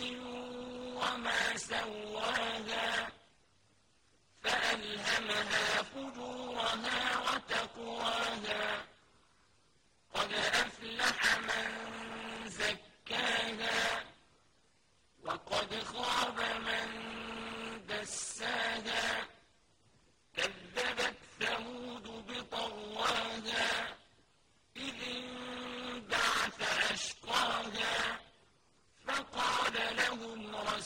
وما سواها فألهمها فجورها وتقواها